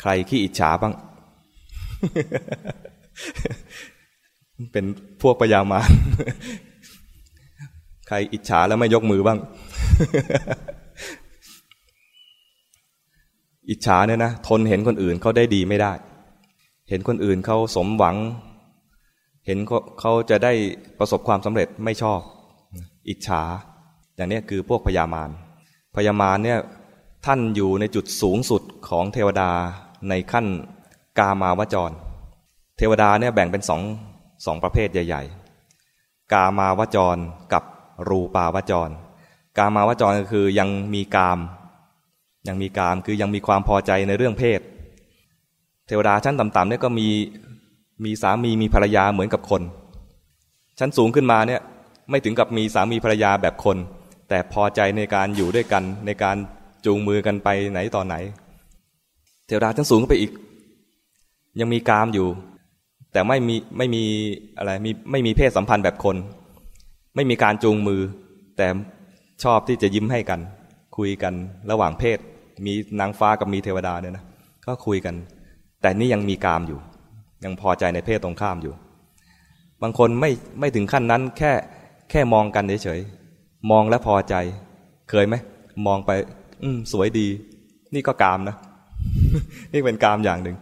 ใครขี้อิจฉาบ้าง เป็นพวกปยามารใครอิจฉาแล้วไม่ยกมือบ้าง อิจฉาเนี่ยนะทนเห็นคนอื่นเขาได้ดีไม่ได้ เห็นคนอื่นเขาสมหวัง เห็นเขาจะได้ประสบความสำเร็จไม่ชอบ อิจฉา อย่างนี้คือพวกพยามารพยามารเนี่ยท่านอยู่ในจุดสูงสุดของเทวดา ในขั้นกามาวจร เทวดาเนี่ยแบ่งเป็นสองสองประเภทใหญ่ ๆ กามาวจรกับรูปาวจร กามาวจรก็คือยังมีกาม ยังมีกามคือยังมีความพอใจในเรื่องเพศ เทวดาชั้นต่ำๆเนี่ยก็มีมีสามีมีภรรยาเหมือนกับคน ชั้นสูงขึ้นมาเนี่ยไม่ถึงกับมีสามีภรรยาแบบคน แต่พอใจในการอยู่ด้วยกันในการจูงมือกันไปไหนต่อไหน เทวดาชั้นสูงขึ้นไปอีก ยังมีกามอยู่ แต่ไม่มีไม่มีอะไรมีไม่มีเพศสัมพันธ์แบบคน ไม่มีการจูงมือ แต่ชอบที่จะยิ้มให้กัน คุยกันระหว่างเพศ มีนางฟ้ากับมีเทวดาเนี่ยนะก็คุยกัน แต่นี่ยังมีกามอยู่ ยังพอใจในเพศตรงข้ามอยู่ บางคนไม่ไม่ถึงขั้นนั้นแค่แค่มองกันเฉยๆมองแล้วพอใจ เคยไหมมองไป อืมสวยดี นี่ก็กามนะ นี่เป็นกามอย่างหนึ่ง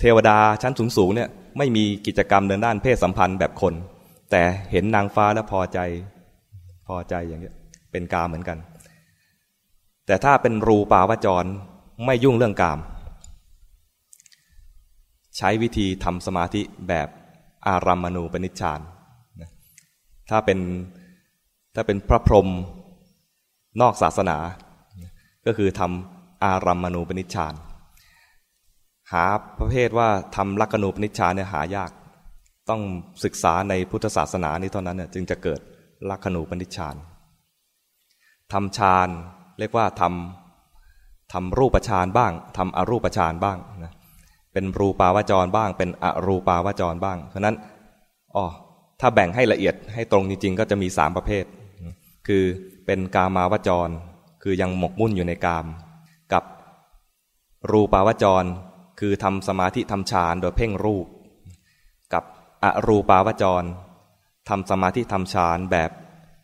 เทวดาชั้นสูงๆเนี่ยไม่มีกิจกรรมในด้านเพศสัมพันธ์แบบคน แต่เห็นนางฟ้าแล้วพอใจพอใจอย่างนี้เป็นกามเหมือนกัน แต่ถ้าเป็นรูปาวจรไม่ยุ่งเรื่องกาม ใช้วิธีทำสมาธิแบบอารัมมณูปนิชฌานถ้าเป็นถ้าเป็นพระพรหมนอกศาสนา ก็คือทำ อารัมมณูปนิชฌานหาประเภทว่าทำลักขณูปนิชฌานเนี่ยหายาก ต้องศึกษาในพุทธศาสนานี้เท่านั้นเนี่ยจึงจะเกิดลักขณูปนิชฌานทำฌานเรียกว่าทำทำรูปฌานบ้างทำอรูปฌานบ้างนะเป็นรูปาวจรบ้าง เป็นอรูปาวจรบ้างเพราะนั้นอ๋อถ้าแบ่งให้ละเอียดให้ตรงจริง ๆ ก็จะมีสามประเภท คือเป็นกามาวจร คือยังหมกมุ่นอยู่ในกาม รูปาวจร คือทำสมาธิทำฌานโดยเพ่งรูป กับอรูปาวจรทำสมาธิทำฌานแบบ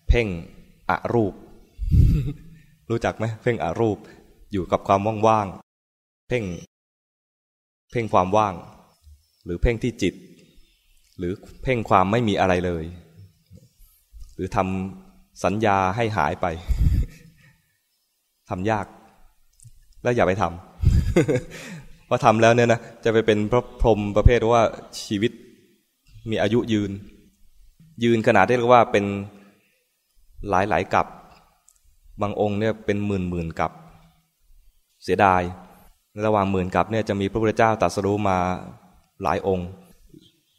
เพ่งอรูป รู้จักไหมเพ่งอรูปอยู่กับความว่างๆเพ่ง เพ่งความว่าง หรือเพ่งที่จิต หรือเพ่งความไม่มีอะไรเลย หรือทำสัญญาให้หายไปทำยาก แล้วอย่าไปทำ พอทำแล้วเนี่ยนะจะไปเป็นพระพรหมประเภทว่าชีวิตมีอายุยืน ยืนขนาดที่เรียกว่าเป็นหลายหลายกับ บางองค์เนี่ยเป็นหมื่นหมื่นกับ เสียดาย ระหว่างหมื่นกับเนี่ยจะมีพระพุทธเจ้าตรัสรู้มาหลายองค์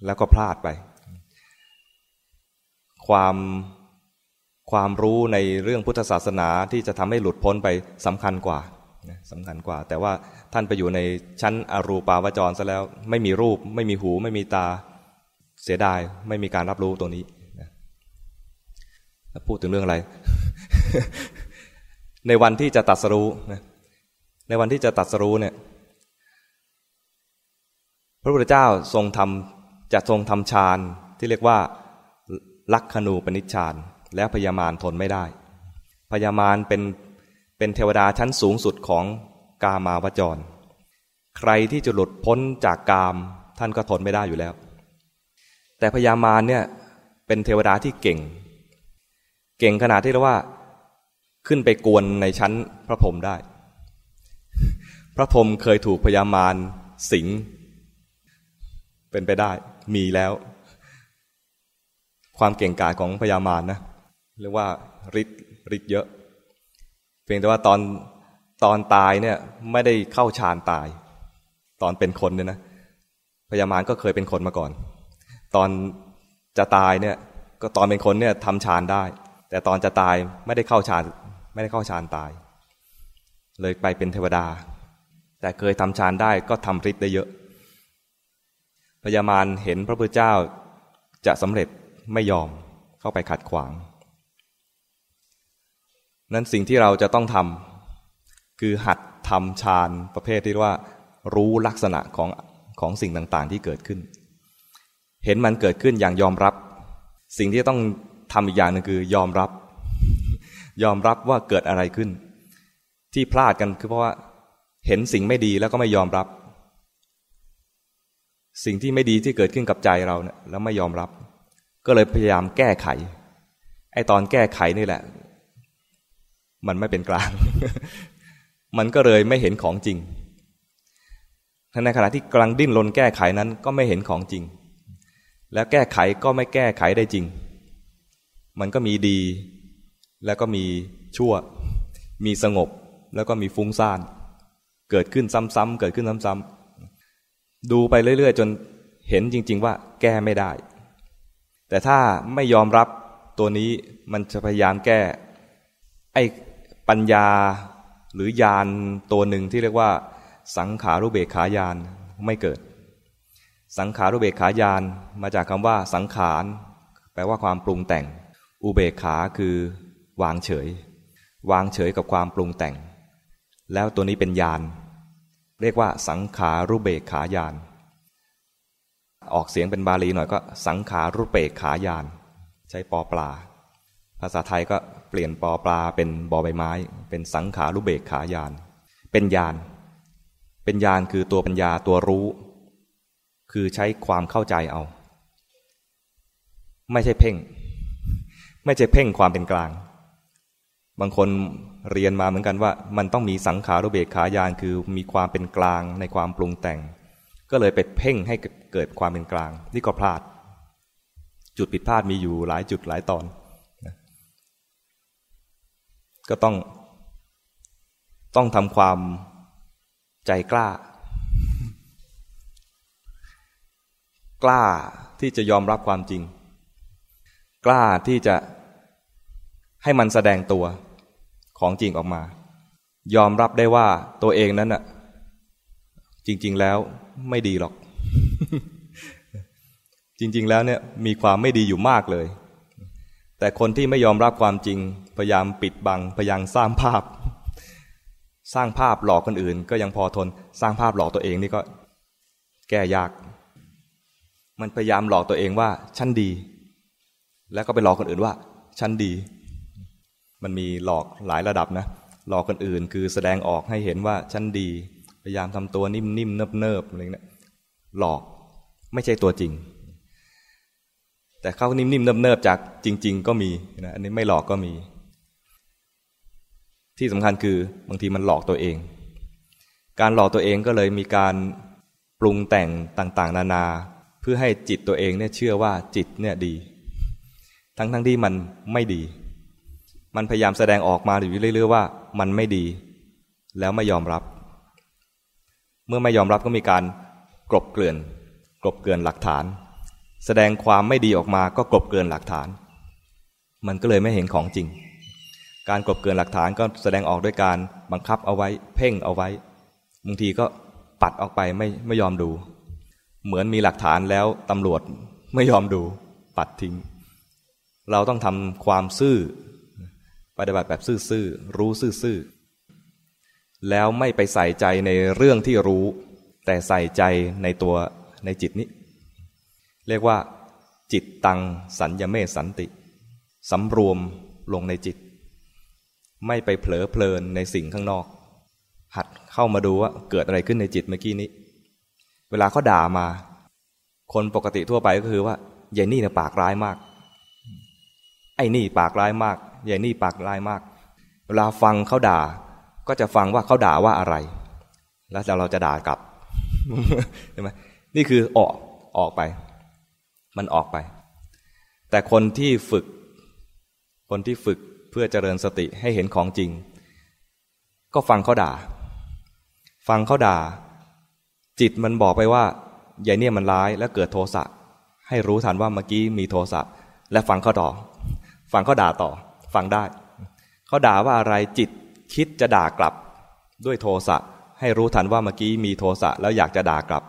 แล้วก็พลาดไป ความความรู้ในเรื่องพุทธศาสนาที่จะทำให้หลุดพ้นไปสำคัญกว่า สำคัญกว่า แต่ว่าท่านไปอยู่ในชั้นอรูปาวจรซะแล้ว ไม่มีรูป ไม่มีหู ไม่มีตาเสียดายไม่มีการรับรู้ตรงนี้นะพูดถึงเรื่องอะไร ในวันที่จะตัดสรู้นะในวันที่จะตัดสรู้เนี่ย พระพุทธเจ้าทรงทำจะทรงทำฌานที่เรียกว่าลักขณูปนิชฌานแล้วพญามารทนไม่ได้พญามารเป็น เป็นเทวดาชั้นสูงสุดของกามาวจร ใครที่จะหลุดพ้นจากกามท่านก็ทนไม่ได้อยู่แล้ว แต่พญามารเนี่ยเป็นเทวดาที่เก่ง เก่งขนาดที่เรียกว่า ขึ้นไปกวนในชั้นพระพรหมได้ พระพรหมเคยถูกพญามารสิง เป็นไปได้มีแล้ว ความเก่งกาจของพญามารนะเรียกว่าฤทธิ์ฤทธิ์เยอะ เพียงแต่ว่าตอนตอนตายเนี่ยไม่ได้เข้าฌานตาย ตอนเป็นคนเนี่ยนะพญามารก็เคยเป็นคนมาก่อน ตอนจะตายเนี่ยก็ตอนเป็นคนเนี่ยทำฌานได้ แต่ตอนจะตายไม่ได้เข้าฌานไม่ได้เข้าฌานตาย เลยไปเป็นเทวดา แต่เคยทำฌานได้ก็ทำฤทธิ์ได้เยอะพญามารเห็นพระพุทธเจ้าจะสำเร็จไม่ยอมเข้าไปขัดขวาง นั้นสิ่งที่เราจะต้องทำคือหัดทำฌานประเภทที่ว่า รู้ลักษณะของของสิ่งต่างๆ ที่เกิดขึ้น เห็นมันเกิดขึ้นอย่างยอมรับ สิ่งที่ต้องทำอีกอย่างนึงคือยอมรับ ยอมรับว่าเกิดอะไรขึ้น ที่พลาดกันคือเพราะว่า เห็นสิ่งไม่ดีแล้วก็ไม่ยอมรับ สิ่งที่ไม่ดีที่เกิดขึ้นกับใจเราเนี่ยแล้วไม่ยอมรับ ก็เลยพยายามแก้ไขไอ้ตอนแก้ไขนี่แหละ มันไม่เป็นกลาง มันก็เลยไม่เห็นของจริงในขณะที่กำลังดิ้นรนแก้ไขนั้นก็ไม่เห็นของจริง แล้วแก้ไขก็ไม่แก้ไขได้จริง มันก็มีดี แล้วก็มีชั่ว มีสงบ แล้วก็มีฟุ้งซ่าน เกิดขึ้นซ้ำๆเกิดขึ้นซ้ำๆดูไปเรื่อยๆ จนเห็นจริง ๆ ว่าแก้ไม่ได้ แต่ถ้าไม่ยอมรับตัวนี้มันจะพยายามแก้ ไอ้ ปัญญาหรือยานตัวหนึ่งที่เรียกว่า สังขารุเบกขายานไม่เกิด สังขารุเบกขายานมาจากคำว่า สังขาร แปลว่าความปรุงแต่ง อุเบกขาคือ วางเฉย วางเฉยกับความปรุงแต่ง แล้วตัวนี้เป็นยานเรียกว่าสังขารุเบกขายานออกเสียงเป็นบาลีหน่อยก็ สังขารุเบกขายานใช้ปอปลา ภาษาไทยก็ เปลี่ยนปอปลาเป็นบอใบไม้ เป็นสังขารุเบกขายาน เป็นยาน เป็นญาณคือตัวปัญญาตัวรู้ คือใช้ความเข้าใจเอา ไม่ใช่เพ่ง ไม่ใช่เพ่งความเป็นกลาง บางคนเรียนมาเหมือนกันว่า มันต้องมีสังขารุเบกขายานคือมีความเป็นกลางในความปรุงแต่ง ก็เลยไปเพ่งให้เกิดความเป็นกลางนี่ก็พลาด จุดผิดพลาดมีอยู่หลายจุดหลายตอน ก็ต้อง ต้องทำความใจกล้า กล้าที่จะยอมรับความจริง กล้าที่จะให้มันแสดงตัวของจริงออกมา ยอมรับได้ว่าตัวเองนั้นน่ะ จริง ๆ แล้วไม่ดีหรอก จริง ๆ แล้วเนี่ยมีความไม่ดีอยู่มากเลย แต่คนที่ไม่ยอมรับความจริง พยายามปิดบัง พยายามสร้างภาพ สร้างภาพหลอกคนอื่น ก็ยังพอทน สร้างภาพหลอกตัวเองนี่ก็ แก้ยาก มันพยายามหลอกตัวเองว่าฉันดี แล้วก็ไปหลอกคนอื่นว่าฉันดี มันมีหลอกหลายระดับนะ หลอกคนอื่น คือแสดงออกให้เห็นว่าฉันดี พยายามทำตัวนิ่มๆเนิบๆอะไรเงี้ยหลอกไม่ใช่ตัวจริง แต่เขานิ่มๆเนิบๆจากจริง ๆ ก็มีนะอันนี้ไม่หลอกก็มี ที่สำคัญคือบางทีมันหลอกตัวเอง การหลอกตัวเองก็เลยมีการปรุงแต่งต่างๆ นานา เพื่อให้จิตตัวเองเนี่ยเชื่อว่าจิตเนี่ยดี ทั้งๆทที่มันไม่ดี มันพยายามแสดงออกมาอยู่เรื่อยๆว่า มันไม่ดี แล้วไม่ยอมรับ เมื่อไม่ยอมรับก็มีการกลบเกลื่อน กลบเกลื่อนหลักฐาน แสดงความไม่ดีออกมาก็กลบเกลื่อนหลักฐาน มันก็เลยไม่เห็นของจริง การกบเกินหลักฐานก็แสดงออกด้วยการบังคับเอาไว้ เพ่งเอาไว้บางทีก็ปัดออกไปไม่ไม่ยอมดู เหมือนมีหลักฐานแล้วตำรวจไม่ยอมดู ปัดทิ้ง เราต้องทำความซื่อปฏิบัติแบบซื่อๆรู้ซื่อๆแล้วไม่ไปใส่ใจในเรื่องที่รู้ แต่ใส่ใจในตัวในจิตนี้ เรียกว่าจิตตังสัญญเมสันติ สำรวมลงในจิต ไม่ไปเผลอเพลินในสิ่งข้างนอก หัดเข้ามาดูว่าเกิดอะไรขึ้นในจิตเมื่อกี้นี้ เวลาเขาด่ามา คนปกติทั่วไปก็คือว่ายายนี่เนี่ยปากร้ายมาก ไอ้นี่ปากร้ายมากยายนี่ปากร้ายมาก เวลาฟังเขาด่า ก็จะฟังว่าเขาด่าว่าอะไร แล้วเราจะด่ากลับใช่ไหมนี่คือออกออกไป มันออกไป แต่คนที่ฝึก คนที่ฝึกเพื่อเจริญสติให้เห็นของจริง ก็ฟังเขาด่า ฟังเขาด่า จิตมันบอกไปว่ายายเนี่ยมันร้ายแล้วเกิดโทสะ ให้รู้ทันว่าเมื่อกี้มีโทสะ และฟังเขาต่อ ฟังเขาด่าต่อ ฟังได้ เขาด่าว่าอะไรจิตคิดจะด่ากลับ ด้วยโทสะ ให้รู้ทันว่าเมื่อกี้มีโทสะแล้วอยากจะด่ากลับ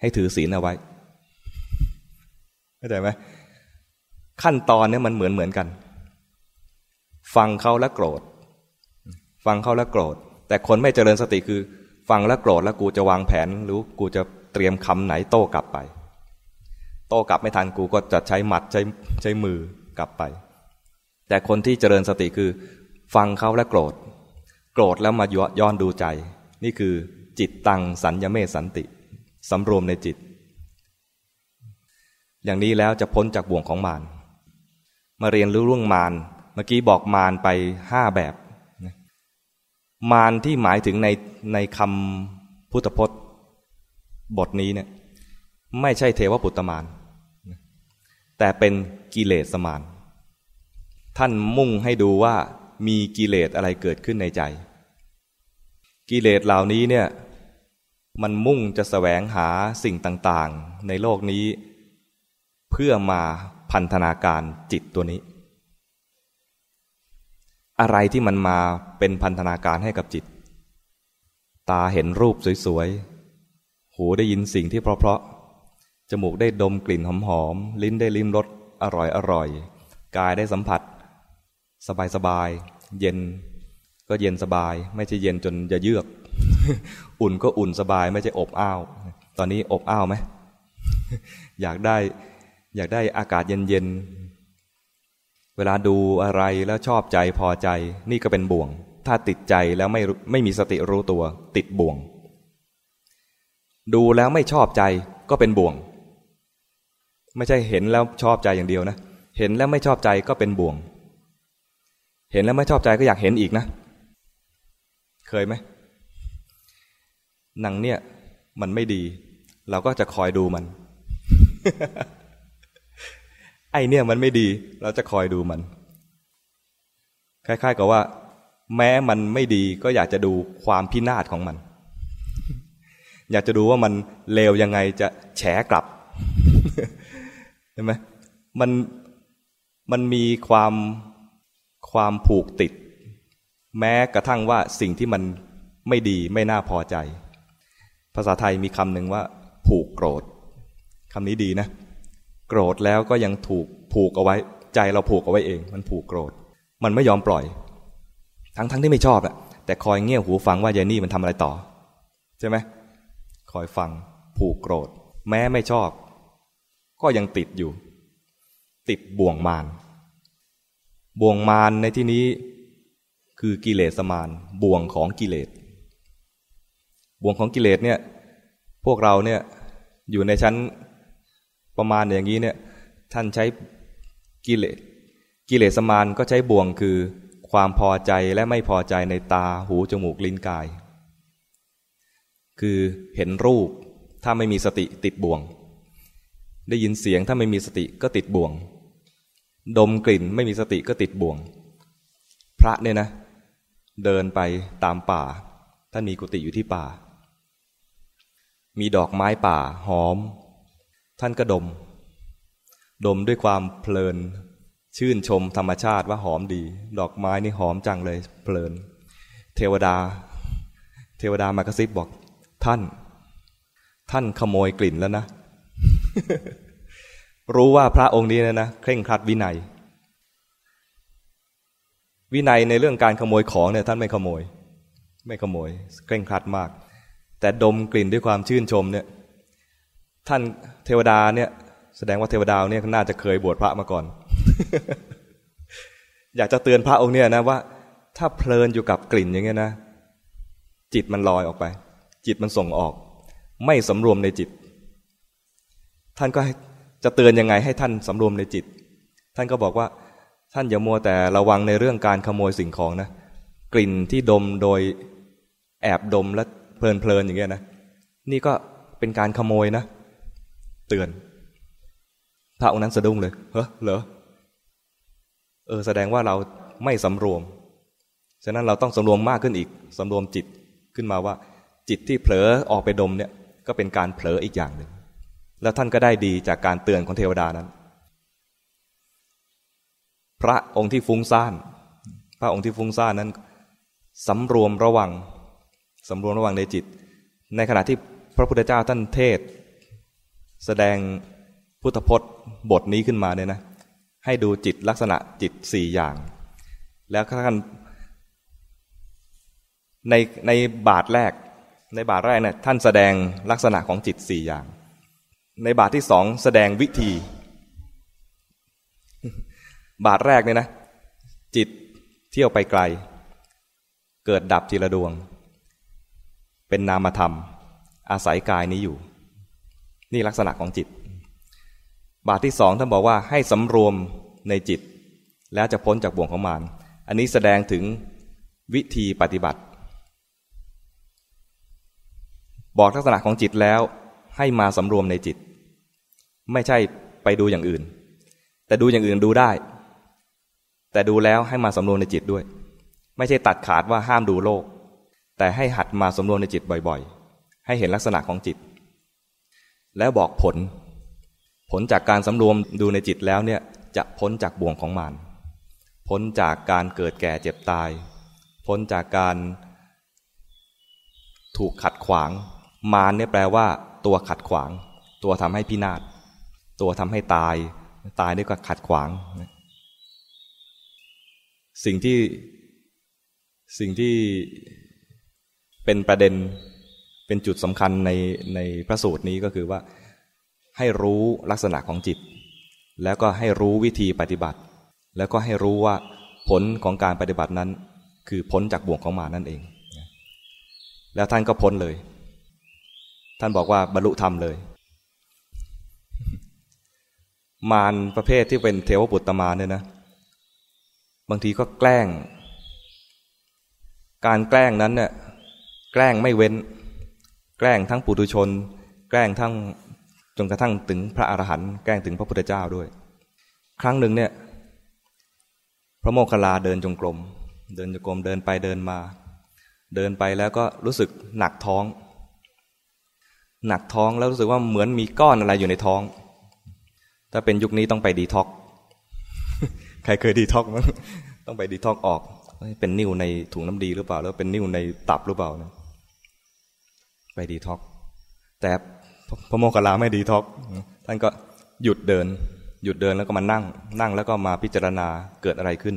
ให้ถือศีลเอาไว้ เข้าใจไหมขั้นตอนเนี้มันเหมือนเหมือนกัน ฟังเขาแล้วโกรธ ฟังเขาแล้วโกรธ แต่คนไม่เจริญสติคือ ฟังแล้วโกรธแล้วกูจะวางแผนหรือกูจะเตรียมคำไหนโต้กลับไป โต้กลับไม่ทันกูก็จะใช้หมัดใช้ใช้มือกลับไป แต่คนที่เจริญสติคือ ฟังเขาและโกรธ โกรธแล้วมาย้อนดูใจ นี่คือจิตตังสัญญเมสันติสำรวมในจิต อย่างนี้แล้วจะพ้นจากบ่วงของมารมาเรียนรู้เรื่องมารเมื่อกี้บอกมารไปห้าแบบ มารที่หมายถึงในในคำพุทธพจน์บทนี้เนี่ยไม่ใช่เทวปุตตมารแต่เป็นกิเลสมารท่านมุ่งให้ดูว่ามีกิเลสอะไรเกิดขึ้นในใจ กิเลสเหล่านี้เนี่ยมันมุ่งจะสแสวงหาสิ่งต่างๆ ในโลกนี้ เพื่อมาพันธนาการจิตตัวนี้ อะไรที่มันมาเป็นพันธนาการให้กับจิต ตาเห็นรูปสวยๆ หูได้ยินสิ่งที่เพราะๆ จมูกได้ดมกลิ่นหอมๆ ลิ้นได้ลิ้มรสอร่อยๆ กายได้สัมผัส สบายๆ เย็นก็เย็นสบาย ไม่ใช่เย็นจนจะเยือก อุ่นก็อุ่นสบายไม่ใช่อบอ้าว ตอนนี้อบอ้าวไหมอยากได้ อยากได้อากาศเย็นๆ เวลาดูอะไรแล้วชอบใจพอใจ นี่ก็เป็นบ่วง ถ้าติดใจแล้วไม่ไม่มีสติรู้ตัว ติดบ่วง ดูแล้วไม่ชอบใจก็เป็นบ่วง ไม่ใช่เห็นแล้วชอบใจอย่างเดียวนะ เห็นแล้วไม่ชอบใจก็เป็นบ่วง เห็นแล้วไม่ชอบใจก็อยากเห็นอีกนะ เคยไหมหนังเนี่ยมันไม่ดี เราก็จะคอยดูมัน ไอเนี่ยมันไม่ดี เราจะคอยดูมัน คล้าย ๆ กับว่า แม้มันไม่ดีก็อยากจะดูความพินาศของมัน อยากจะดูว่ามันเลวยังไงจะแฉกลับเห็นไหมมันมันมีความความผูกติด แม้กระทั่งว่าสิ่งที่มันไม่ดีไม่น่าพอใจ ภาษาไทยมีคำหนึ่งว่า ผูกโกรธคำนี้ดีนะ โกรธแล้วก็ยังถูกผูกเอาไว้ ใจเราผูกเอาไว้เอง มันผูกโกรธ มันไม่ยอมปล่อย ทั้งทั้งที่ไม่ชอบอะแต่คอยเงี่ยหูฟังว่ายายนี่มันทำอะไรต่อ ใช่ไหมคอยฟังผูกโกรธ แม้ไม่ชอบ ก็ยังติดอยู่ ติดบ่วงมารบ่วงมารในที่นี้ คือกิเลสมารบ่วงของกิเลสบ่วงของกิเลสเนี่ย พวกเราเนี่ยอยู่ในชั้น ประมาณอย่างนี้เนี่ยท่านใช้กิเลสกิเลสมานก็ใช้บ่วงคือความพอใจและไม่พอใจในตาหูจมูกลิ้นกาย คือเห็นรูปถ้าไม่มีสติติดบ่วง ได้ยินเสียงถ้าไม่มีสติก็ติดบ่วง ดมกลิ่นไม่มีสติก็ติดบ่วง พระเนี่ยนะ เดินไปตามป่า ท่านมีกุฏิอยู่ที่ป่า มีดอกไม้ป่าหอม ท่านก็ดม ดมด้วยความเพลิน ชื่นชมธรรมชาติว่าหอมดี ดอกไม้นี่หอมจังเลยเพลิน เทวดา เทวดามากระซิบบอก ท่าน ท่านขโมยกลิ่นแล้วนะ รู้ว่าพระองค์นี้นะนะเคร่งครัดวินัย วินัยในเรื่องการขโมยของเนี่ยท่านไม่ขโมย ไม่ขโมย เคร่งครัดมาก แต่ดมกลิ่นด้วยความชื่นชมเนี่ย ท่านเทวดาเนี่ย แสดงว่าเทวดาเนี่ยน่าจะเคยบวชพระมาก่อน อยากจะเตือนพระองค์เนี่ยนะว่า ถ้าเพลินอยู่กับกลิ่นอย่างเงี้ยนะ จิตมันลอยออกไป จิตมันส่งออก ไม่สำรวมในจิต ท่านก็จะเตือนยังไงให้ท่านสำรวมในจิต ท่านก็บอกว่า ท่านอย่ามัวแต่ระวังในเรื่องการขโมยสิ่งของนะกลิ่นที่ดมโดยแอบดมและเพลินๆอย่างเงี้ยนะ นี่ก็เป็นการขโมยนะ เตือน พระองค์นั้นสะดุ้งเลยเฮ้เหรอเออแสดงว่าเราไม่สำรวม ฉะนั้นเราต้องสำรวมมากขึ้นอีกสำรวมจิตขึ้นมาว่า จิตที่เผลอออกไปดมเนี่ย ก็เป็นการเผลออีกอย่างหนึ่งแล้วท่านก็ได้ดีจากการเตือนของเทวดานั้น พระองค์ที่ฟุ้งซ่าน พระองค์ที่ฟุ้งซ่านนั้นสำรวมระวังสำรวมระวังในจิต ในขณะที่พระพุทธเจ้าท่านเทศ แสดงพุทธพจน์บทนี้ขึ้นมาเนี่ยนะให้ดูจิตลักษณะจิตสี่อย่าง แล้วท่านในในบาทแรก ในบาทแรกเนี่ยท่านแสดงลักษณะของจิตสี่อย่าง ในบาทที่สองแสดงวิธี บาทแรกเนี่ยนะ จิตเที่ยวไปไกล เกิดดับทีละดวง เป็นนามธรรม อาศัยกายนี้อยู่ นี่ลักษณะของจิต บาทที่สองท่านบอกว่าให้สำรวมในจิต แล้วจะพ้นจากบ่วงของมารอันนี้แสดงถึงวิธีปฏิบัติ บอกลักษณะของจิตแล้วให้มาสำรวมในจิต ไม่ใช่ไปดูอย่างอื่น แต่ดูอย่างอื่นดูได้ แต่ดูแล้วให้มาสำรวมในจิตด้วย ไม่ใช่ตัดขาดว่าห้ามดูโลก แต่ให้หัดมาสำรวมในจิตบ่อยๆ ให้เห็นลักษณะของจิต แล้วบอกผล ผลจากการสำรวมดูในจิตแล้วเนี่ยจะพ้นจากบ่วงของมารพ้นจากการเกิดแก่เจ็บตาย พ้นจากการถูกขัดขวาง มารเนี่ยแปลว่า ตัวขัดขวาง ตัวทำให้พินาศ ตัวทำให้ตาย ตายด้วยก็ขัดขวาง สิ่งที่สิ่งที่เป็นประเด็น เป็นจุดสำคัญในในพระสูตรนี้ก็คือว่าให้รู้ลักษณะของจิต แล้วก็ให้รู้วิธีปฏิบัติ แล้วก็ให้รู้ว่าผลของการปฏิบัตินั้น คือพ้นจากบ่วงของมานั่นเอง แล้วท่านก็พ้นเลย ท่านบอกว่าบรรลุธรรมเลย มารประเภทที่เป็นเทวบุตรมาเนี่ยนะ บางทีก็แกล้ง การแกล้งนั้นเนี่ยแกล้งไม่เว้น แกล้งทั้งปุถุชน แกล้งทั้งจนกระทั่งถึงพระอรหันต์แกล้งถึงพระพุทธเจ้าด้วย ครั้งหนึ่งเนี่ยพระโมคคัลลาเดินจงกรมเดินจงกรมเดินไปเดินมา เดินไปแล้วก็รู้สึกหนักท้อง หนักท้องแล้วรู้สึกว่าเหมือนมีก้อนอะไรอยู่ในท้อง ถ้าเป็นยุคนี้ต้องไปดีท็อกใครเคยดีท็อกมั้งต้องไปดีท็อกออกเป็นนิ่วในถุงน้ำดีหรือเปล่า แล้วเป็นนิ่วในตับหรือเปล่านะ ไปดีท็อกแต่พระโมคคัลลาไม่ดีท็อกท่านก็หยุดเดิน หยุดเดินแล้วก็มานั่ง นั่งแล้วก็มาพิจารณาเกิดอะไรขึ้น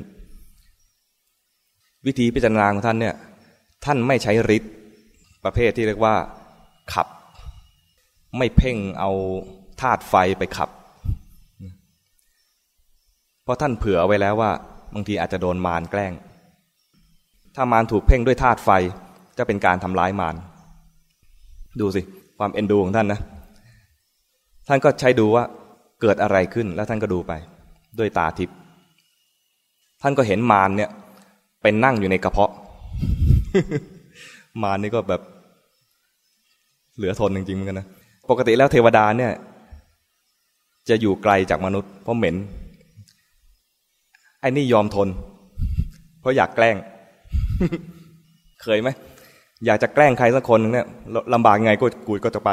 วิธีพิจารณาของท่านเนี่ยท่านไม่ใช้ฤทธิ์ประเภทที่เรียกว่า ขับ ไม่เพ่งเอาธาตุไฟไปขับ เพราะท่านเผื่อไว้แล้วว่าบางทีอาจจะโดนมารแกล้ง ถ้ามารถูกเพ่งด้วยธาตุไฟจะเป็นการทำร้ายมาร ดูสิ ความเอ็นดูของท่านนะ ท่านก็ใช้ดูว่าเกิดอะไรขึ้นแล้วท่านก็ดูไป ด้วยตาทิพย์ท่านก็เห็นมารเนี่ยเป็นนั่งอยู่ในกระเพาะ มารนี่ก็แบบเหลือทนจริงๆเหมือนกันนะปกติแล้วเทวดาเนี่ย จะอยู่ไกลจากมนุษย์ เพราะเหม็นไอ้นี่ยอมทน เพราะอยากแกล้ง เคยไหม อยากจะแกล้งใครสักคนนึงเนี่ยลำบากไงก็กูก็จะไป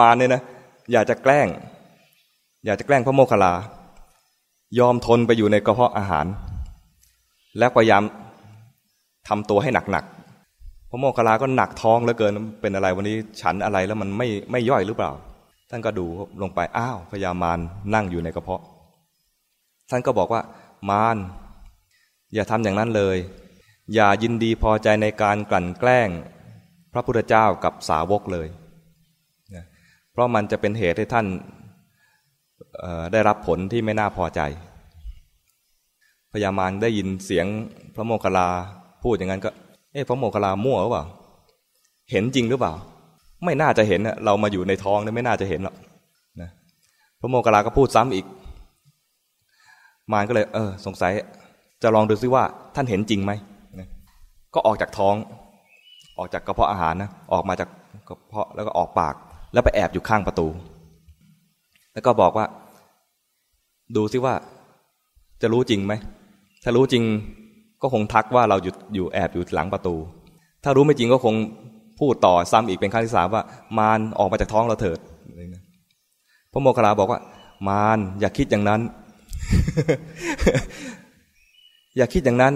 มาเนี่ยนะอยากจะแกล้ง อยากจะแกล้งพระโมคคัลลายอมทนไปอยู่ในกระเพาะอาหาร และพยายามทำตัวให้หนักๆพระโมคคัลลาก็หนักท้องเหลือเกินเป็นอะไรวันนี้ฉันอะไรแล้วมันไม่ไม่ย่อยหรือเปล่า ท่านก็ดูลงไปอ้าวพญามารนั่งอยู่ในกระเพาะ ท่านก็บอกว่ามารอย่าทำอย่างนั้นเลย อย่ายินดีพอใจในการกลั่นแกล้ง พระพุทธเจ้ากับสาวกเลยเพราะมันจะเป็นเหตุให้ท่านได้รับผลที่ไม่น่าพอใจ พญามารได้ยินเสียงพระโมคคัลลาพูดอย่างนั้นก็ เอ๊ะพระโมคคัลลามั่วหรือเปล่า เห็นจริงหรือเปล่า ไม่น่าจะเห็นเรามาอยู่ในท้องนี่ไม่น่าจะเห็นหรอกนะพระโมคคัลลาก็พูดซ้ำอีก มารก็เลย เออ สงสัย จะลองดูซิว่าท่านเห็นจริงไหม ก็ออกจากท้อง ออกจากกระเพาะอาหารนะออกมาจากกระเพาะแล้วก็ออกปาก แล้วไปแอบอยู่ข้างประตู แล้วก็บอกว่า ดูซิว่า จะรู้จริงไหมถ้ารู้จริงก็คงทักว่าเราอยู่อยู่แอบอยู่หลังประตู ถ้ารู้ไม่จริงก็คงพูดต่อซ้ำอีกเป็นครั้งที่สามว่ามารออกมาจากท้องเราเถิดพระโมคคัลลาบอกว่า มารอย่าคิดอย่างนั้น อย่าคิดอย่างนั้น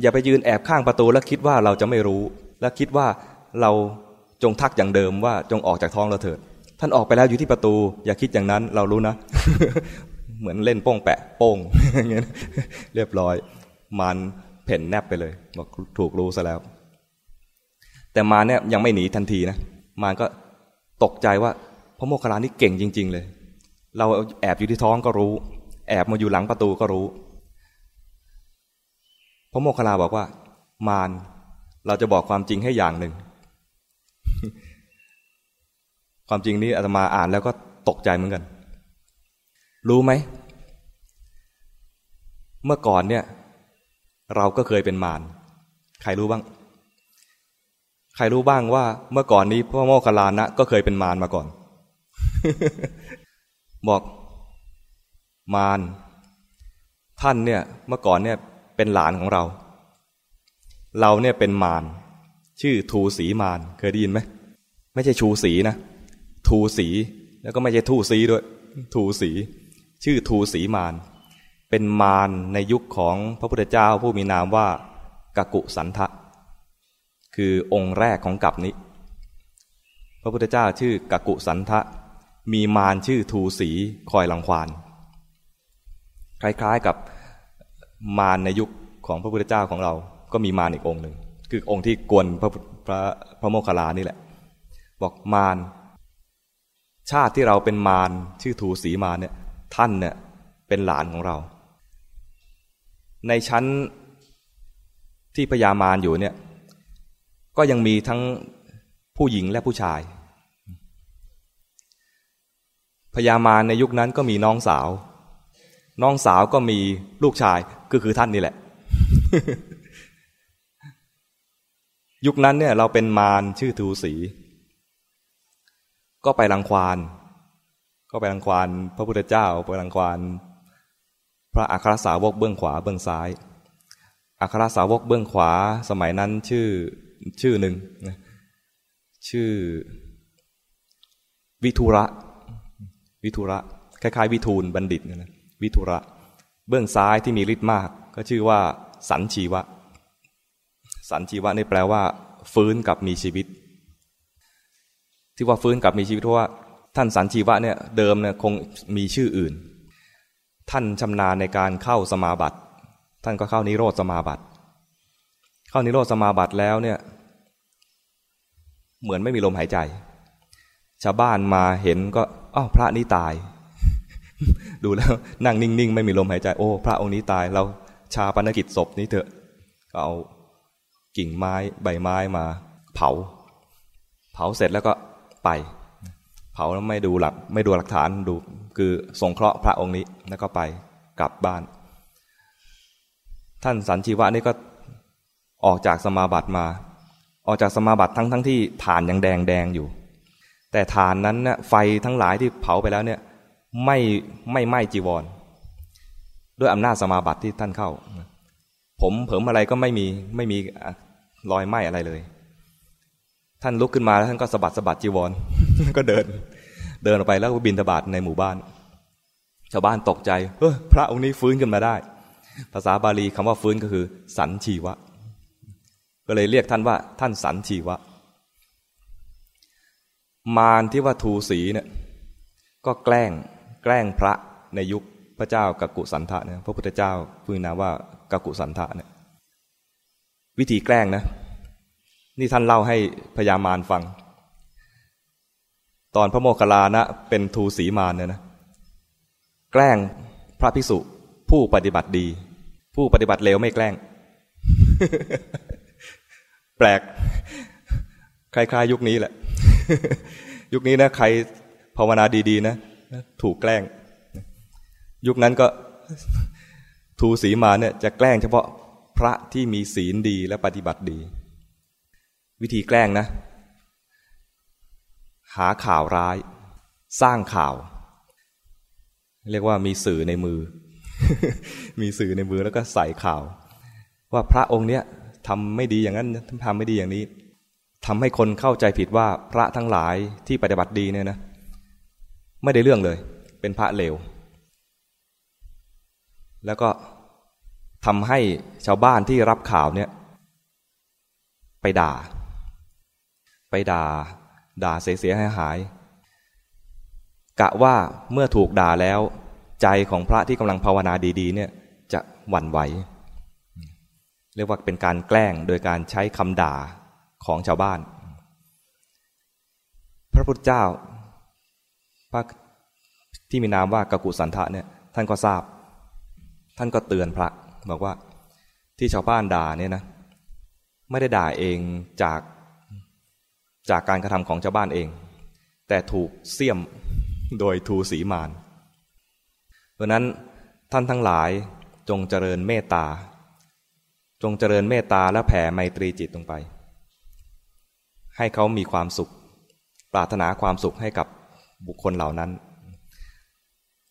อย่าไปยืนแอบข้างประตูแล้วคิดว่าเราจะไม่รู้ แล้วคิดว่าเราจงทักอย่างเดิมว่าจงออกจากท้องเราเถิด ท่านออกไปแล้วอยู่ที่ประตู อย่าคิดอย่างนั้นเรารู้นะ เหมือนเล่นโป้งแปะโป้งอย่างเงี้ยเรียบร้อย มันเพ่นแนบไปเลยบอกถูกรู้ซะแล้ว แต่มาเนี่ยยังไม่หนีทันทีนะมารก็ตกใจว่าพระโมคคัลลานี่เก่งจริง ๆ เลย เราแอบอยู่ที่ท้องก็รู้ แอบมาอยู่หลังประตูก็รู้ พระโมคคัลลาบอกว่า มารเราจะบอกความจริงให้อย่างหนึ่ง ความจริงนี้อาตมาอ่านแล้วก็ตกใจเหมือนกัน รู้ไหม เมื่อก่อนเนี่ย เราก็เคยเป็นมารใครรู้บ้าง ใครรู้บ้างว่า เมื่อก่อนนี้พระโมคคัลลานะ ก็เคยเป็นมารมาก่อน บอกมารท่านเนี่ยเมื่อก่อนเนี่ย เป็นหลานของเรา เราเนี่ยเป็นมารชื่อทูสีมารเคยได้ยินไหมไม่ใช่ชูสีนะ ทูสีแล้วก็ไม่ใช่ทูสีด้วย ทูสี ชื่อทูสีมารเป็นมารในยุคของพระพุทธเจ้าผู้มีนามว่ากกุสันทะ คือองค์แรกของกัปนี้ พระพุทธเจ้าชื่อกกุสันทะ มีมารชื่อทูสีคอยลังควานคล้ายๆกับ มารในยุคของพระพุทธเจ้าของเรา ก็มีมารอีกองค์หนึ่ง คือองค์ที่กวนพระพระพระโมคคัลลานี่แหละ บอกมารชาติที่เราเป็นมารชื่อทูสีมารเนี่ยท่านเนี่ยเป็นหลานของเรา ในชั้นที่พญามารอยู่เนี่ย ก็ยังมีทั้งผู้หญิงและผู้ชายพญามารในยุคนั้นก็มีน้องสาว น้องสาวก็มีลูกชาย ก็คือท่านนี่แหละ ยุคนั้นเนี่ย เราเป็นมารชื่อทูสี ก็ไปรังควานก็ไปรังควานพระพุทธเจ้าไปรังควานพระอัครสาวกเบื้องขวาเบื้องซ้าย อัครสาวกเบื้องขวาสมัยนั้นชื่อชื่อหนึ่งชื่อ วิทุระ วิทุระคล้ายๆ วิทูลบัณฑิตนะวิทุระ เบื้องซ้ายที่มีฤทธิ์มาก ก็ชื่อว่า สันชีวะ สันชีวะนี่แปลว่า ฟื้นกับมีชีวิต ที่ว่าฟื้นกับมีชีวิตเพราะว่าท่านสันชีวะเนี่ยเดิมเนี่ยคงมีชื่ออื่น ท่านชำนาญในการเข้าสมาบัติ ท่านก็เข้านิโรธสมาบัติ เข้านิโรธสมาบัติแล้วเนี่ยเหมือนไม่มีลมหายใจ ชาวบ้านมาเห็นก็อ้าวพระนี้ตาย ดูแล้วนั่งนิ่งๆ ไม่มีลมหายใจ โอ้ พระองค์นี้ตาย เราชาปนกิจศพนี้เถอะก็เอากิ่งไม้ใบไม้มา เผา เผาเสร็จแล้วก็ไป เผาแล้วไม่ดูหลัก ไม่ดูหลักฐานดู คือสงเคราะห์พระองค์นี้แล้วก็ไปกลับบ้าน ท่านสันชีวะนี่ก็ออกจากสมาบัติมา ออกจากสมาบัติทั้งทั้งที่ฐานยังแดงแดงอยู่ แต่ฐานนั้นเนี่ยไฟทั้งหลายที่เผาไปแล้วเนี่ย ไม่ไม่ไหม้จีวร ด้วยอำนาจสมาบัติที่ท่านเข้า ผมเผิมอะไรก็ไม่มีไม่มีรอยไหม้อะไรเลย ท่านลุกขึ้นมาแล้วท่านก็สะบัดสะบัดจีวร ก็เดิน เดินออกไปแล้วก็บินตบาทในหมู่บ้าน ชาวบ้านตกใจเฮ้ยพระองค์นี้ฟื้นขึ้นมาได้ ภาษาบาลีคำว่าฟื้นก็คือ สันชีวะ ก็เลยเรียกท่านว่า ท่านสันชีวะ มารที่ว่าทูสีเนี่ยก็แกล้ง แกล้งพระในยุคพระเจ้ากักุสันทะเนี่ยพระพุทธเจ้าพูดนาว่ากกุสันทะเนี่ยวิธีแกล้งนะ นี่ท่านเล่าให้พญามารฟัง ตอนพระโมคคัลลานะเป็นทูสีมารเนี่ยนะ แกล้งพระภิกษุผู้ปฏิบัติดี ผู้ปฏิบัติเลวไม่แกล้ง แปลกคล้ายๆยุคนี้แหละ ยุคนี้นะใครภาวนาดีๆนะ ถูกแกล้ง ยุคนั้นก็ทูสีมาเนี่ยจะแกล้งเฉพาะพระที่มีศีลดีและปฏิบัติดี วิธีแกล้งนะ หาข่าวร้าย สร้างข่าว เรียกว่ามีสื่อในมือ มีสื่อในมือแล้วก็ใส่ข่าว ว่าพระองค์เนี้ยทำไม่ดีอย่างนั้นทำไม่ดีอย่างนี้ทำให้คนเข้าใจผิดว่าพระทั้งหลายที่ปฏิบัติดีเนี่ยนะ ไม่ได้เรื่องเลย เป็นพระเลว แล้วก็ทำให้ชาวบ้านที่รับข่าวเนี่ย ไปด่า ไปด่า ด่าเสียหายหาย กะว่าเมื่อถูกด่าแล้ว ใจของพระที่กำลังภาวนาดี ๆ เนี่ยจะหวั่นไหว เรียกว่าเป็นการแกล้งโดยการใช้คำด่าของชาวบ้าน พระพุทธเจ้า พระที่มีนามว่ากกุสันทะเนี่ยท่านก็ทราบ ท่านก็เตือนพระบอกว่าที่ชาวบ้านด่าเนี่ยนะไม่ได้ด่าเองจากจากการกระทำของชาวบ้านเอง แต่ถูกเสี่ยมโดยทูสีมานเพราะนั้นท่านทั้งหลายจงเจริญเมตตา จงเจริญเมตตาและแผ่ไมตรีจิตลงไป ให้เขามีความสุข ปรารถนาความสุขให้กับ บุคคลเหล่านั้น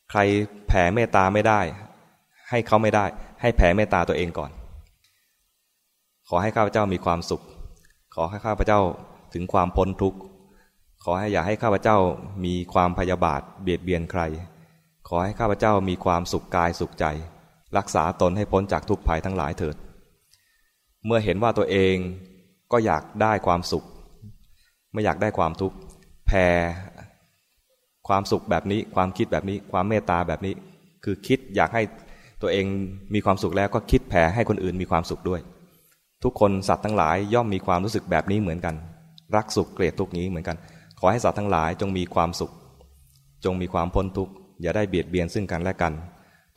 ใครแผ่เมตตาไม่ได้ ให้เขาไม่ได้ ให้แผ่เมตตาตัวเองก่อน ขอให้ข้าพเจ้ามีความสุข ขอให้ข้าพเจ้าถึงความพ้นทุกข์ ขอให้อย่าให้ข้าพเจ้ามีความพยาบาทเบียดเบียนใคร ขอให้ข้าพเจ้ามีความสุขกายสุขใจ รักษาตนให้พ้นจากทุกภัยทั้งหลายเถิด เมื่อเห็นว่าตัวเองก็อยากได้ความสุข ไม่อยากได้ความทุกข์แผ่ ความสุขแบบนี้ ความคิดแบบนี้ ความเมตตาแบบนี้ คือคิดอยากให้ตัวเองมีความสุขแล้วก็คิดแผ่ให้คนอื่นมีความสุขด้วย ทุกคนสัตว์ทั้งหลายย่อมมีความรู้สึกแบบนี้เหมือนกัน รักสุขเกลียดทุกนี้เหมือนกัน ขอให้สัตว์ทั้งหลายจงมีความสุข จงมีความพ้นทุกข์อย่าได้เบียดเบียนซึ่งกันและกัน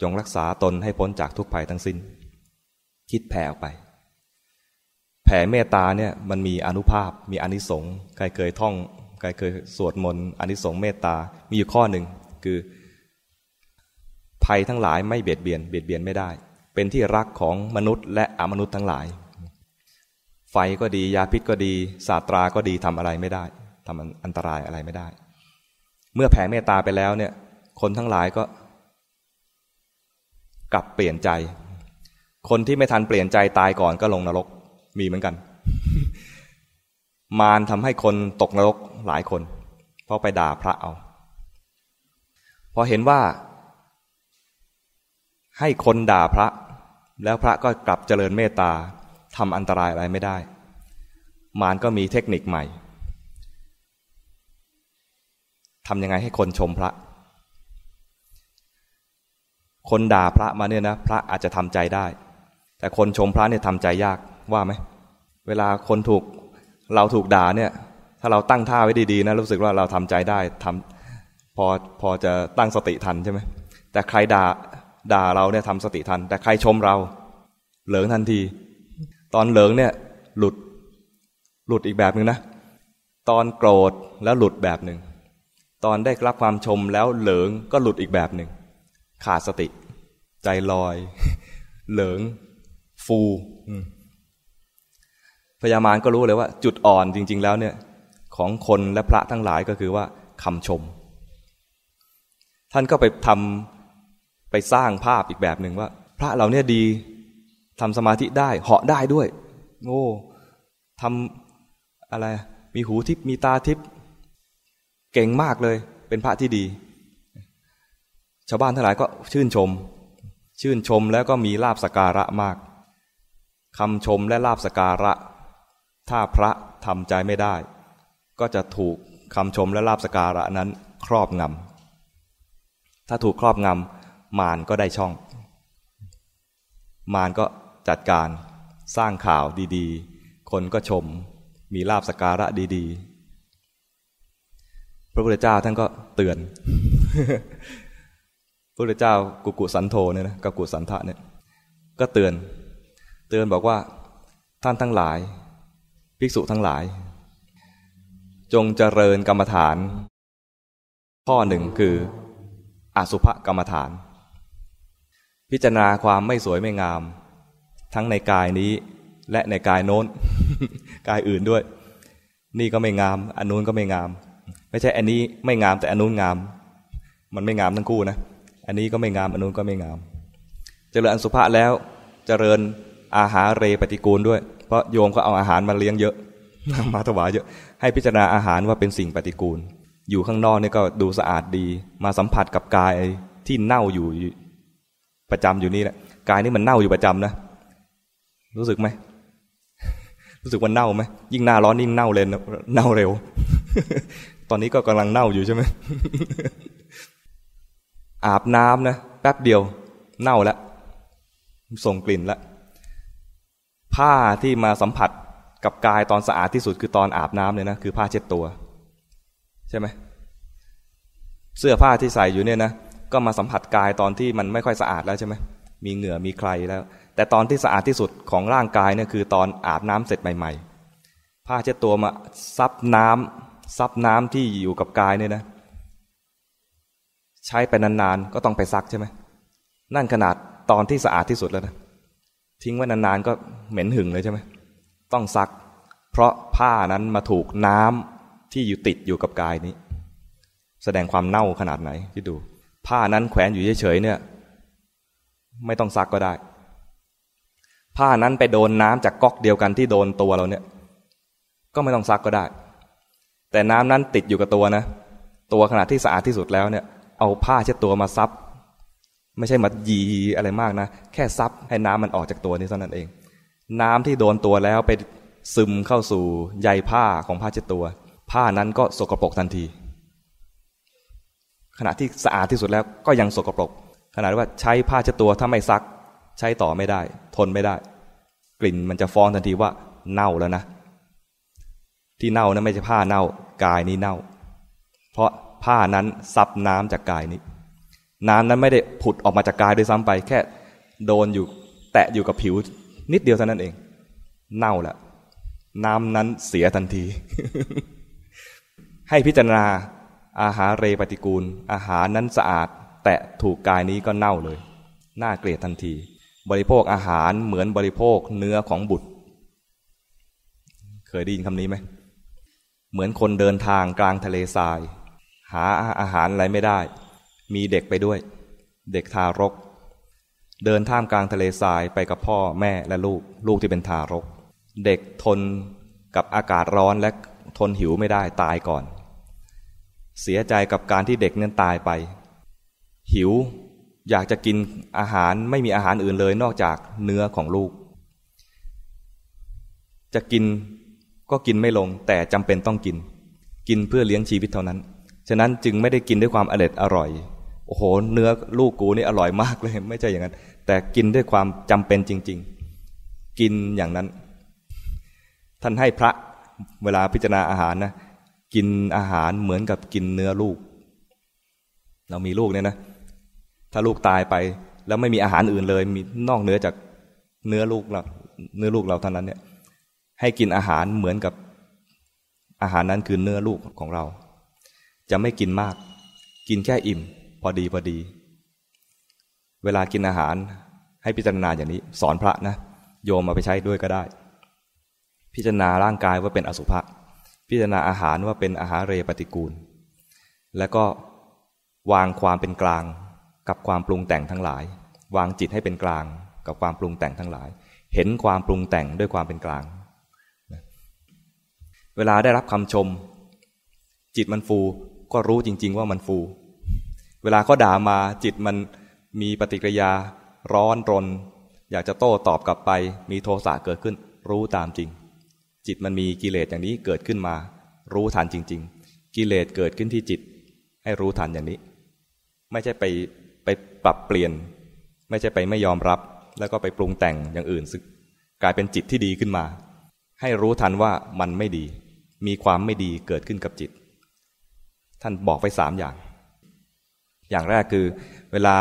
จงรักษาตนให้พ้นจากทุกภัยทั้งสิ้น คิดแผ่ออกไป แผ่เมตตาเนี่ยมันมีอนุภาพมีอนิสงส์ใครเคยท่อง ใครเคยสวดมนต์อนิสงส์เมตตา มีอยู่ข้อหนึ่งคือ ภัยทั้งหลายไม่เบียดเบียนเบียดเบียนไม่ได้ เป็นที่รักของมนุษย์ และอมนุษย์ทั้งหลาย ไฟก็ดียาพิษก็ดีศาสตราก็ดีทำอะไรไม่ได้ทำอันตรายอะไรไม่ได้ เมื่อแผ่เมตตาไปแล้วเนี่ย คนทั้งหลายก็กลับเปลี่ยนใจ คนที่ไม่ทันเปลี่ยนใจตายก่อนก็ลงนรก มีเหมือนกัน มารทำให้คนตกนรกหลายคน เพราะไปด่าพระเอา พอเห็นว่า ให้คนด่าพระ แล้วพระก็กลับเจริญเมตตาทำอันตรายอะไรไม่ได้ มารก็มีเทคนิคใหม่ทำยังไงให้คนชมพระ คนด่าพระมาเนี่ยนะ พระอาจจะทำใจได้ แต่คนชมพระเนี่ยทำใจยากว่าไหม เวลาคนถูก เราถูกด่าเนี่ย ถ้าเราตั้งท่าไว้ดีๆนะรู้สึกว่าเราทำใจได้ทำพอพอจะตั้งสติทันใช่ไหมแต่ใครด่าด่าเราเนี่ยทำสติทัน แต่ใครชมเรา เหลิงทันที ตอนเหลิงเนี่ย หลุดหลุดอีกแบบหนึ่งนะ ตอนโกรธแล้วหลุดแบบหนึ่งตอนได้รับความชมแล้วเหลิงก็หลุดอีกแบบหนึ่งขาดสติ ใจลอย เหลิง ฟู พญามารก็รู้เลยว่า จุดอ่อนจริง ๆ แล้วเนี่ยของคนและพระทั้งหลายก็คือว่าคำชม ท่านก็ไปทำไปสร้างภาพอีกแบบหนึ่งว่า พระเราเนี่ยดีทำสมาธิได้เหาะได้ด้วยโอ้ทำอะไร มีหูทิพมีตาทิพเก่งมากเลย เป็นพระที่ดี ชาวบ้านทั้งหลายก็ชื่นชม ชื่นชมแล้วก็มีลาบสการะมากคำชมและลาบสการะ ถ้าพระทำใจไม่ได้ ก็จะถูกคำชมและลาบสการะนั้นครอบงำถ้าถูกครอบงำมารก็ได้ช่อง มารก็จัดการสร้างข่าวดีๆ คนก็ชม มีลาบสการะดีๆ พระพุทธเจ้าท่านก็เตือน พระพุทธเจ้ากุกุสันโธเนี่ยนะกุกุสันทะเนี่ย ก็เตือน เตือนบอกว่าท่านทั้งหลาย ภิกษุทั้งหลาย จงเจริญกรรมฐาน ข้อหนึ่งคือ อสุภกรรมฐาน พิจารณาความไม่สวยไม่งาม ทั้งในกายนี้และในกายโน้น กายอื่นด้วย นี่ก็ไม่งาม อันนู้นก็ไม่งาม ไม่ใช่อันนี้ไม่งามแต่อันนู้นงาม มันไม่งามทั้งคู่นะ อันนี้ก็ไม่งาม อันนู้นก็ไม่งาม เจริญอสุภะแล้ว เจริญอาหารเรปฏิกูลด้วย เพราะโยมก็เอาอาหารมาเลี้ยงเยอะมาถวายเยอะ ให้พิจารณาอาหารว่าเป็นสิ่งปฏิกูล อยู่ข้างนอกนี่ก็ดูสะอาดดี มาสัมผัสกับกายที่เน่าอยู่ประจำอยู่นี่แหละกายนี่มันเน่าอยู่ประจำนะ รู้สึกไหมรู้สึกว่าเน่าไหมยิ่งหน้าร้อนยิ่งเน่าเลยเน่าเร็ว ตอนนี้ก็กำลังเน่าอยู่ใช่ไหมอาบน้ำนะแป๊บเดียว เน่าแล้วส่งกลิ่นแล้ว ผ้าที่มาสัมผัสกับกายตอนสะอาดที่สุดคือตอนอาบน้ำเลยนะคือผ้าเช็ดตัว ใช่ไหมเสื้อผ้าที่ใส่อยู่เนี่ยนะก็มาสัมผัสกายตอนที่มันไม่ค่อยสะอาดแล้วใช่ไหมมีเหงื่อมีใครแล้ว แต่ตอนที่สะอาดที่สุดของร่างกายเนี่ยคือตอนอาบน้ำเสร็จใหม่ ๆ ผ้าเช็ดตัวมาซับน้ำซับน้ำที่อยู่กับกายเนี่ยนะ ใช้ไปนานๆก็ต้องไปซักใช่ไหมนั่นขนาดตอนที่สะอาดที่สุดแล้วนะ ทิ้งไว้นานๆก็เหม็นหึงเลยใช่ไหมต้องซัก เพราะผ้านั้นมาถูกน้ำที่อยู่ติดอยู่กับกายนี้ แสดงความเน่าขนาดไหนที่ดู ผ้านั้นแขวนอยู่เฉยๆเนี่ย ไม่ต้องซักก็ได้ ผ้านั้นไปโดนน้ำจากก๊อกเดียวกันที่โดนตัวเราเนี่ย ก็ไม่ต้องซักก็ได้ แต่น้ำนั้นติดอยู่กับตัวนะ ตัวขนาดที่สะอาดที่สุดแล้วเนี่ย เอาผ้าเช็ดตัวมาซับ ไม่ใช่มายีอะไรมากนะ แค่ซับให้น้ำมันออกจากตัวนี้เท่านั้นเอง น้ำที่โดนตัวแล้วไปซึมเข้าสู่ใยผ้าของผ้าเช็ดตัว ผ้านั้นก็สกปรกทันที ขณะที่สะอาดที่สุดแล้วก็ยังสกปรก ขนาดว่าใช้ผ้าเช็ดตัวถ้าไม่ซัก ใช้ต่อไม่ได้ ทนไม่ได้ กลิ่นมันจะฟ้องทันทีว่าเน่าแล้วนะ ที่เน่านะไม่ใช่ผ้าเน่ากายนี้เน่า เพราะผ้านั้นซับน้ำจากกายนี้ น้ำนั้นไม่ได้ผุดออกมาจากกายด้วยซ้ำไปแค่โดนอยู่แตะอยู่กับผิว นิดเดียวเท่านั้นเอง เน่าล้วน้ำนั้นเสียทันที ให้พิจารณาอาหารเรปฏิกูล อาหารนั้นสะอาด แต่ถูกกายนี้ก็เน่าเลย น่าเกลียดทันที บริโภคอาหารเหมือนบริโภคเนื้อของบุตร เคยได้ยินคำนี้ไหม เหมือนคนเดินทางกลางทะเลทราย หาอาหารอะไรไม่ได้ มีเด็กไปด้วย เด็กทารก เดินท่ามกลางทะเลทรายไปกับพ่อแม่และลูก ลูกที่เป็นทารก เด็กทนกับอากาศร้อนและทนหิวไม่ได้ตายก่อน เสียใจกับการที่เด็กนั้นตายไป หิวอยากจะกินอาหารไม่มีอาหารอื่นเลยนอกจากเนื้อของลูก จะกินก็กินไม่ลงแต่จำเป็นต้องกิน กินเพื่อเลี้ยงชีวิตเท่านั้น ฉะนั้นจึงไม่ได้กินด้วยความอร็ดอร่อย โอ้โห เนื้อลูกกูนี่อร่อยมากเลย ไม่ใช่อย่างนั้น แต่กินด้วยความจำเป็นจริง ๆ กินอย่างนั้น ท่านให้พระเวลาพิจารณาอาหารนะกินอาหารเหมือนกับกินเนื้อลูก เรามีลูกเนี่ยนะ ถ้าลูกตายไป แล้วไม่มีอาหารอื่นเลย มีนอกเนื้อจากเนื้อลูกเราเนื้อลูกเราเท่านั้นเนี่ย ให้กินอาหารเหมือนกับอาหารนั้นคือเนื้อลูกของเรา จะไม่กินมาก กินแค่อิ่ม พอดีพอดี เวลากินอาหารให้พิจารณาอย่างนี้ สอนพระนะ โยมมาไปใช้ด้วยก็ได้ พิจารณาร่างกายว่าเป็นอสุภะพิจารณาอาหารว่าเป็นอาหารเรปฏิกูล แล้วก็วางความเป็นกลางกับความปรุงแต่งทั้งหลาย วางจิตให้เป็นกลางกับความปรุงแต่งทั้งหลาย เห็นความปรุงแต่งด้วยความเป็นกลาง เวลาได้รับคำชม จิตมันฟูก็รู้จริง ๆ ว่ามันฟู เวลาเขาด่ามาจิตมันมีปฏิกิริยาร้อนรน อยากจะโต้ตอบกลับไป มีโทสะเกิดขึ้น รู้ตามจริง จิตมันมีกิเลสอย่างนี้เกิดขึ้นมา รู้ทันจริง ๆ กิเลสเกิดขึ้นที่จิต ให้รู้ทันอย่างนี้ ไม่ใช่ไปไปปรับเปลี่ยน ไม่ใช่ไปไม่ยอมรับ แล้วก็ไปปรุงแต่งอย่างอื่นซึกกลายเป็นจิตที่ดีขึ้นมา ให้รู้ทันว่ามันไม่ดี มีความไม่ดีเกิดขึ้นกับจิต ท่านบอกไปสามอย่าง อย่างแรกคือ เวลา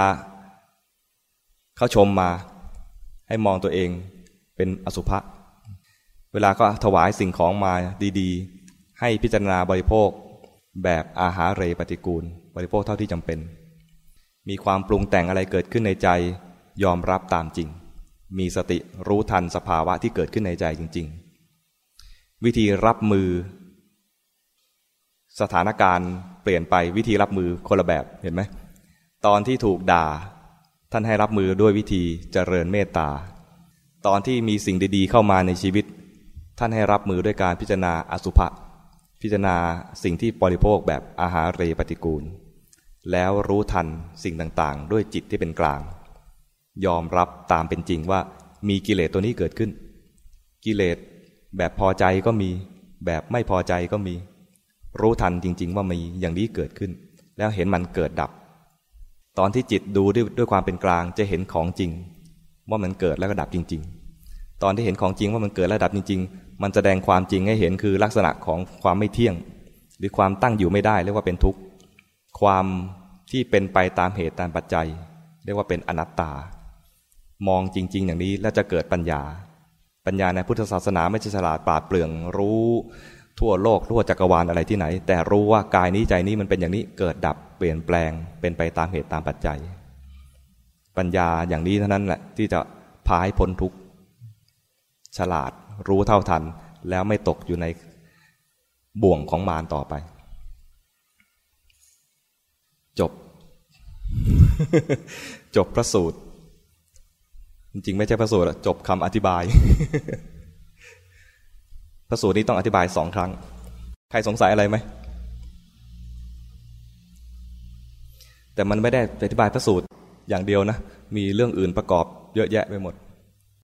เขาชมมา ให้มองตัวเองเป็นอสุภะเวลาก็ถวายสิ่งของมาดีๆ ให้พิจารณาบริโภคแบบอาหารเรปฏิกูล บริโภคเท่าที่จำเป็น มีความปรุงแต่งอะไรเกิดขึ้นในใจ ยอมรับตามจริง มีสติรู้ทันสภาวะที่เกิดขึ้นในใจจริง ๆ วิธีรับมือ สถานการณ์เปลี่ยนไปวิธีรับมือคนละแบบเห็นไหม ตอนที่ถูกด่า ท่านให้รับมือด้วยวิธีเจริญเมตตา ตอนที่มีสิ่งดีๆ เข้ามาในชีวิต ท่านให้รับมือด้วยการพิจารณาอสุภะพิจารณาสิ่งที่บริโภคแบบอาหารเรปฏิกูล แล้วรู้ทันสิ่งต่างๆ ด้วยจิตที่เป็นกลาง ยอมรับตามเป็นจริงว่ามีกิเลสตัวนี้เกิดขึ้น กิเลสแบบพอใจก็มี แบบไม่พอใจก็มี รู้ทันจริง ๆ ว่ามีอย่างนี้เกิดขึ้น แล้วเห็นมันเกิดดับ ตอนที่จิตดูด้วยด้วยความเป็นกลางจะเห็นของจริง ว่ามันเกิดแล้วก็ดับจริง ๆ ตอนที่เห็นของจริงว่ามันเกิดแล้วดับจริงมันแสดงความจริงให้เห็นคือลักษณะของความไม่เที่ยง หรือความตั้งอยู่ไม่ได้เรียกว่าเป็นทุกข์ความที่เป็นไปตามเหตุตามปัจจัย เรียกว่าเป็นอนัตตา มองจริง ๆ อย่างนี้แล้วจะเกิดปัญญา ปัญญาในพุทธศาสนาไม่ใช่ฉลาดปราดเปรื่องรู้ ทั่วโลกทั่วจักรวาลอะไรที่ไหน แต่รู้ว่ากายนี้ใจนี้มันเป็นอย่างนี้เกิดดับเปลี่ยนแปลงเป็นไปตามเหตุตามปัจจัย ปัญญาอย่างนี้เท่านั้นแหละที่จะพาให้พ้นทุกข์ฉลาดรู้เท่าทันแล้วไม่ตกอยู่ในบ่วงของมารต่อไป จบ จบพระสูตร จริงๆ ไม่ใช่พระสูตรจบคำอธิบาย พระสูตรนี้ต้องอธิบายสองครั้ง ใครสงสัยอะไรไหม แต่มันไม่ได้อธิบายพระสูตรอย่างเดียวนะ มีเรื่องอื่นประกอบเยอะแยะไปหมด